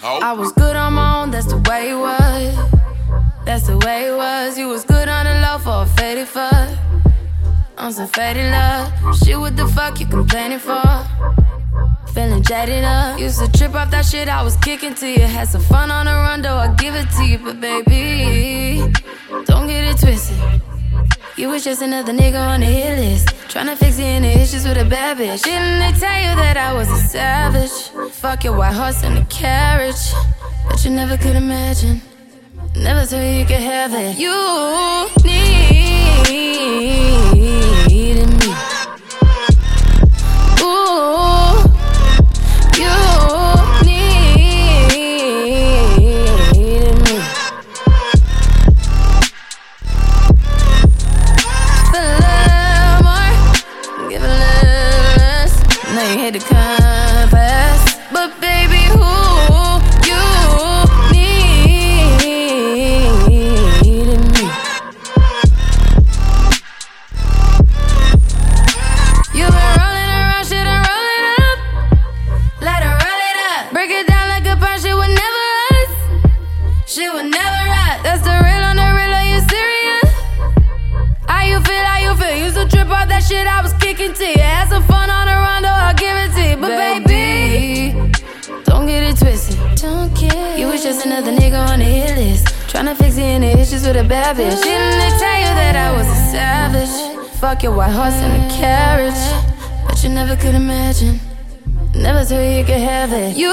I was good on my own, that's the way it was. That's the way it was. You was good on the low for a faded fuck. On some faded love. Shit, what the fuck you complaining for? Feeling jaded up. Used to trip off that shit I was kicking to you. Had some fun on the run, though I give it to you. But baby, don't get it twisted. You was just another nigga on the hit list. Tryna fix any issues with a bad bitch. Didn't they tell you that I was a savage? Fuck your white horse and a carriage. But you never could imagine. Never thought you could have it. You Now you hit but baby, who you needed me? You been rolling around, shit and roll it up. Let her roll it up. Break it down like a punch, shit would never us. Shit would never rot. That's the real on the real, are you serious? How you feel, how you feel? Used to trip off that shit I was kicking to another nigga on the hit list. Tryna fix any issues with a bad bitch. Didn't they tell you that I was a savage? Fuck your white horse and a carriage. But you never could imagine. Never thought you could have it. You